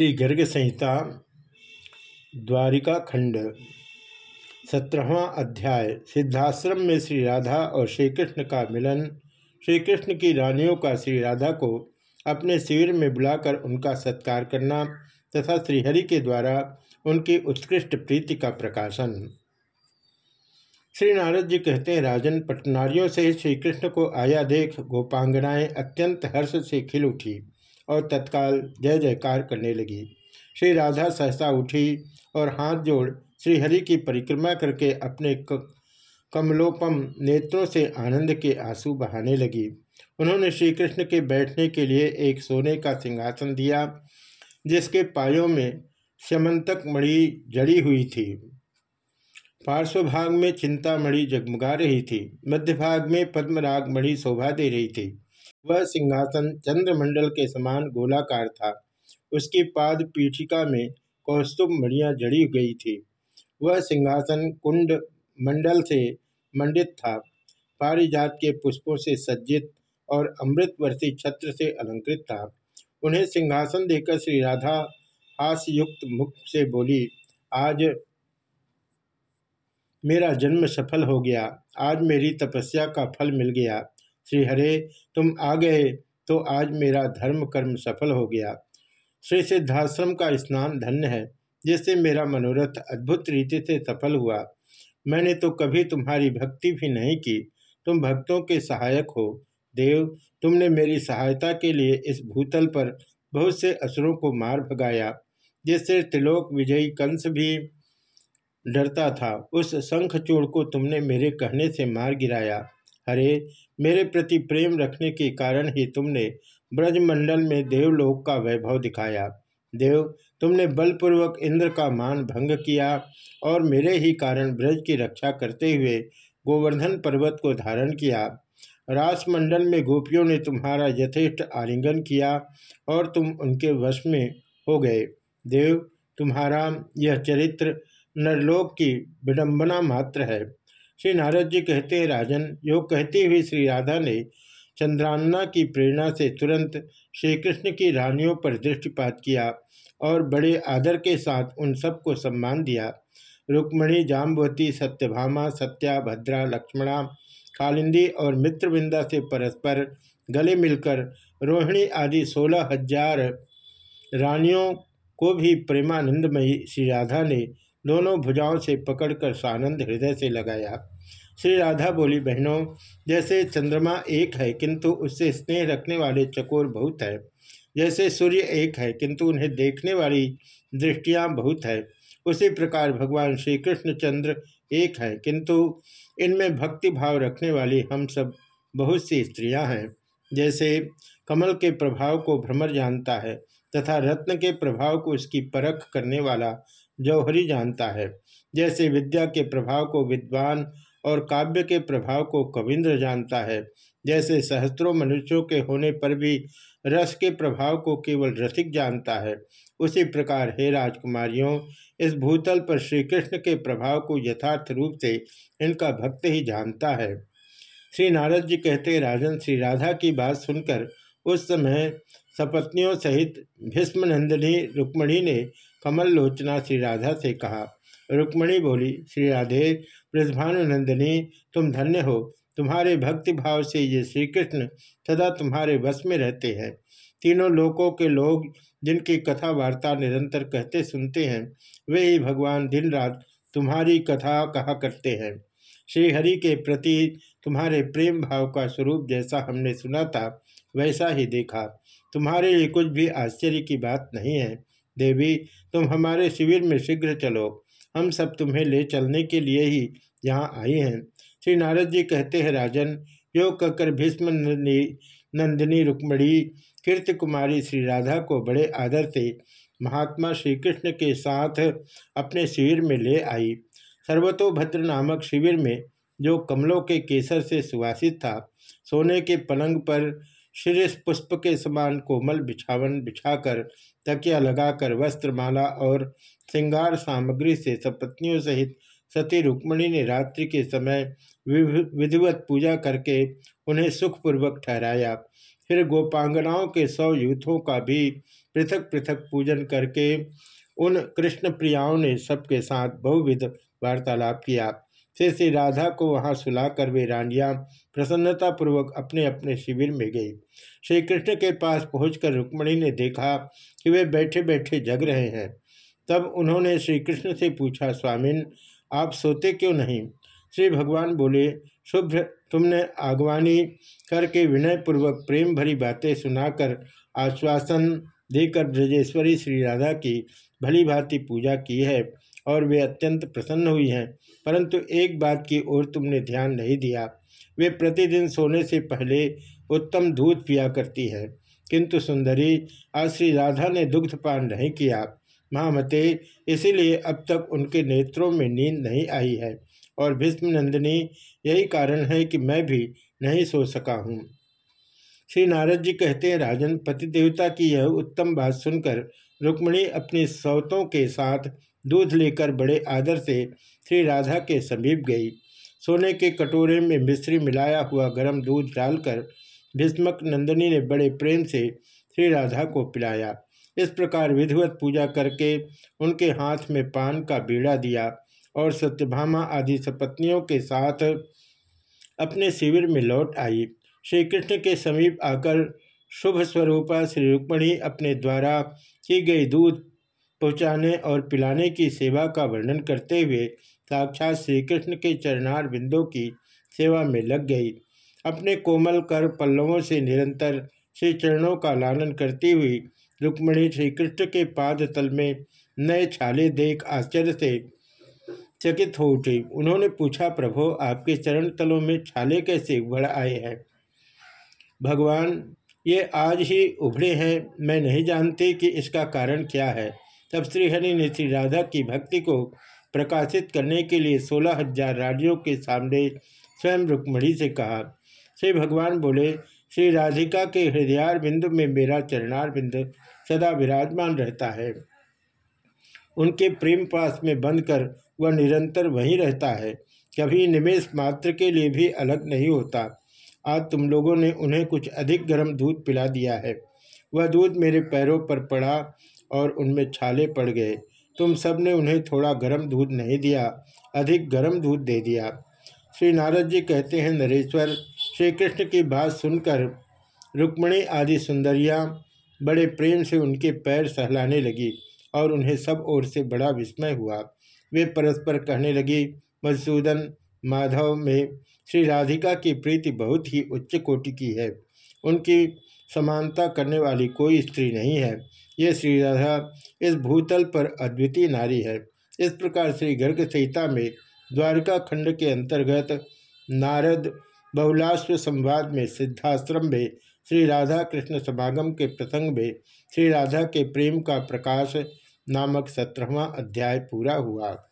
श्री गर्ग संहिता, द्वारिका खंड, सत्रहवा अध्याय, सिद्धाश्रम में श्री राधा और श्री कृष्ण का मिलन श्री कृष्ण की रानियों का श्री राधा को अपने शिविर में बुलाकर उनका सत्कार करना तथा श्रीहरि के द्वारा उनकी उत्कृष्ट प्रीति का प्रकाशन। श्री नारद जी कहते हैं, राजन पटनारियों से श्री कृष्ण को आया देख गोपांगनाएँ अत्यंत हर्ष से खिल उठी। और तत्काल जय जयकार करने लगी। श्री राधा सहसा उठी और हाथ जोड़ श्रीहरि की परिक्रमा करके अपने कमलोपम नेत्रों से आनंद के आँसू बहाने लगी। उन्होंने श्री कृष्ण के बैठने के लिए एक सोने का सिंहासन दिया, जिसके पायों में समंतक मणि जड़ी हुई थी। पार्श्वभाग में चिंतामणि जगमगा रही थी। मध्य भाग में पद्मराग मणि शोभा दे रही थी। वह सिंहासन चंद्रमंडल के समान गोलाकार था। उसकी पाद पीठिका में कौस्तुभ मणियाँ जड़ी गई थी। वह सिंहासन कुंड मंडल से मंडित था। पारिजात के पुष्पों से सज्जित और अमृतवर्षी छत्र से अलंकृत था। उन्हें सिंहासन देकर श्री राधा हास्युक्त मुख से बोली, आज मेरा जन्म सफल हो गया। आज मेरी तपस्या का फल मिल गया। श्री हरे, तुम आ गए तो आज मेरा धर्म कर्म सफल हो गया। श्री सिद्धाश्रम का स्नान धन्य है, जिससे मेरा मनोरथ अद्भुत रीति से सफल हुआ। मैंने तो कभी तुम्हारी भक्ति भी नहीं की। तुम भक्तों के सहायक हो। देव, तुमने मेरी सहायता के लिए इस भूतल पर बहुत से असुरों को मार भगाया, जिससे त्रिलोक विजयी कंस भी डरता था। उस शंखचूड़ को तुमने मेरे कहने से मार गिराया। हरे मेरे प्रति प्रेम रखने के कारण ही तुमने ब्रजमंडल में देवलोक का वैभव दिखाया। देव, तुमने बलपूर्वक इंद्र का मान भंग किया और मेरे ही कारण ब्रज की रक्षा करते हुए गोवर्धन पर्वत को धारण किया। रासमंडल में गोपियों ने तुम्हारा यथेष्ट आलिंगन किया और तुम उनके वश में हो गए। देव, तुम्हारा यह चरित्र नरलोक की विडंबना मात्र है। श्री नारद जी कहते राजन, योग कहती हुई श्री राधा ने चंद्रान्ना की प्रेरणा से तुरंत श्री कृष्ण की रानियों पर दृष्टिपात किया और बड़े आदर के साथ उन सबको सम्मान दिया। रुक्मणी, जाम्बवती, सत्यभामा, सत्या, भद्रा, लक्ष्मणा, कालिंदी और मित्रविंदा से परस्पर गले मिलकर रोहिणी आदि सोलह हज़ार रानियों को भी प्रेमानंदमयी श्री राधा ने दोनों भुजाओं से पकड़कर सानंद हृदय से लगाया। श्री राधा बोली, बहनों, जैसे चंद्रमा एक है, किंतु उससे स्नेह रखने वाले चकोर बहुत है। जैसे सूर्य एक है, किंतु उन्हें देखने वाली दृष्टियाँ बहुत है। उसी प्रकार भगवान श्री कृष्ण चंद्र एक है, किंतु इनमें भक्ति भाव रखने वाली हम सब बहुत सी स्त्रियाँ हैं। जैसे कमल के प्रभाव को भ्रमर जानता है, तथा रत्न के प्रभाव को उसकी परख करने वाला जौहरी जानता है। जैसे विद्या के प्रभाव को विद्वान और काव्य के प्रभाव को कविंद्र जानता है। जैसे सहस्त्रों मनुष्यों के होने पर भी रस के प्रभाव को केवल रसिक जानता है। उसी प्रकार हे राजकुमारियों, इस भूतल पर श्री कृष्ण के प्रभाव को यथार्थ रूप से इनका भक्त ही जानता है। श्री नारद जी कहते, राजन, श्री राधा की बात सुनकर उस समय सपत्नियों सहित भीष्मनंदिनी रुक्मणी ने कमल लोचना श्री राधा से कहा। रुक्मणी बोली, श्री राधे ब्रजभानुनंदिनी तुम धन्य हो। तुम्हारे भक्ति भाव से ये श्री कृष्ण सदा तुम्हारे वश में रहते हैं। तीनों लोकों के लोग जिनकी कथा वार्ता निरंतर कहते सुनते हैं, वे ही भगवान दिन रात तुम्हारी कथा कहा करते हैं। श्री हरि के प्रति तुम्हारे प्रेम भाव का स्वरूप जैसा हमने सुना था, वैसा ही देखा। तुम्हारे लिए कुछ भी आश्चर्य की बात नहीं है। देवी, तुम हमारे शिविर में शीघ्र चलो। हम सब तुम्हें ले चलने के लिए ही यहाँ आए हैं। श्री नारद जी कहते हैं, राजन योग कहकर भीष्म नंदिनी रुक्मणी कीर्ति कुमारी श्री राधा को बड़े आदर से महात्मा श्री कृष्ण के साथ अपने शिविर में ले आई। सर्वतोभद्र नामक शिविर में जो कमलों के केसर से सुवासित था, सोने के पलंग पर शिरीष पुष्प के समान कोमल बिछावन बिछाकर, तकिया लगाकर, वस्त्रमाला और श्रृंगार सामग्री से सपत्नियों सहित सती रुक्मणी ने रात्रि के समय विधिवत पूजा करके उन्हें सुखपूर्वक ठहराया। फिर गोपांगनाओं के सौ यूथों का भी पृथक पृथक पूजन करके उन कृष्ण प्रियाओं ने सबके साथ बहुविध वार्तालाप किया। फिर श्री राधा को वहाँ सुलाकर वे रानियाँ प्रसन्नतापूर्वक अपने अपने शिविर में गई। श्री कृष्ण के पास पहुंचकर रुक्मणी ने देखा कि वे बैठे बैठे जग रहे हैं। तब उन्होंने श्री कृष्ण से पूछा, स्वामिन, आप सोते क्यों नहीं? श्री भगवान बोले, शुभ्र, तुमने आगवानी करके विनयपूर्वक प्रेम भरी बातें सुनाकर आश्वासन देकर ब्रजेश्वरी श्री राधा की भली भांति पूजा की है। और वे अत्यंत प्रसन्न हुई हैं। परंतु एक बात की ओर तुमने ध्यान नहीं दिया। वे प्रतिदिन सोने से पहले उत्तम दूध पिया करती है। किंतु सुंदरी, आज श्री राधा ने दुग्धपान नहीं किया। महामते, इसीलिए अब तक उनके नेत्रों में नींद नहीं आई है। और भीष्म नंदिनी यही कारण है कि मैं भी नहीं सो सका हूँ। श्री नारद जी कहते हैं, राजन पति देवता की यह उत्तम बात सुनकर रुक्मणी अपनी सौतों के साथ दूध लेकर बड़े आदर से श्री राधा के समीप गई। सोने के कटोरे में मिश्री मिलाया हुआ गर्म दूध डालकर भीष्मक नंदिनी ने बड़े प्रेम से श्री राधा को पिलाया। इस प्रकार विधिवत पूजा करके उनके हाथ में पान का बीड़ा दिया और सत्यभामा आदि सपत्नियों के साथ अपने शिविर में लौट आई। श्री कृष्ण के समीप आकर शुभ स्वरूपा श्री रुक्मणी अपने द्वारा की गई दूध पहुँचाने और पिलाने की सेवा का वर्णन करते हुए साक्षात श्री कृष्ण के चरणार बिंदों की सेवा में लग गई। अपने कोमल कर पल्लवों से निरंतर श्री चरणों का लालन करती हुई रुक्मणी श्री कृष्ण के पाद तल में नए छाले देख आश्चर्य से चकित हो उठी। उन्होंने पूछा, प्रभो, आपके चरण तलों में छाले कैसे उभर आए हैं? भगवान, ये आज ही उभरे हैं, मैं नहीं जानती कि इसका कारण क्या है। तब श्रीहरि ने श्री राधा की भक्ति को प्रकाशित करने के लिए सोलह हज़ार राज्यों के सामने स्वयं रुक्मणी से कहा। श्री भगवान बोले, श्री राधिका के हृदयार बिंदु में मेरा चरणार बिंदु सदा विराजमान रहता है। उनके प्रेम पास में बंद कर वह निरंतर वहीं रहता है। कभी निमेश मात्र के लिए भी अलग नहीं होता। आज तुम लोगों ने उन्हें कुछ अधिक गर्म दूध पिला दिया है। वह दूध मेरे पैरों पर पड़ा और उनमें छाले पड़ गए। तुम सबने उन्हें थोड़ा गर्म दूध नहीं दिया, अधिक गर्म दूध दे दिया। श्री नारद जी कहते हैं, नरेश्वर, श्री कृष्ण की बात सुनकर रुक्मणी आदि सुंदरियाँ बड़े प्रेम से उनके पैर सहलाने लगी और उन्हें सब ओर से बड़ा विस्मय हुआ। वे परस्पर कहने लगी, मधुसूदन माधव में श्री राधिका की प्रीति बहुत ही उच्च कोटि की है। उनकी समानता करने वाली कोई स्त्री नहीं है। ये श्री राधा इस भूतल पर अद्वितीय नारी है। इस प्रकार श्री गर्ग संहिता में द्वारका खंड के अंतर्गत नारद बहुलाश्व संवाद में सिद्धाश्रम में श्री राधा कृष्ण समागम के प्रसंग में श्री राधा के प्रेम का प्रकाश नामक सत्रहवा अध्याय पूरा हुआ।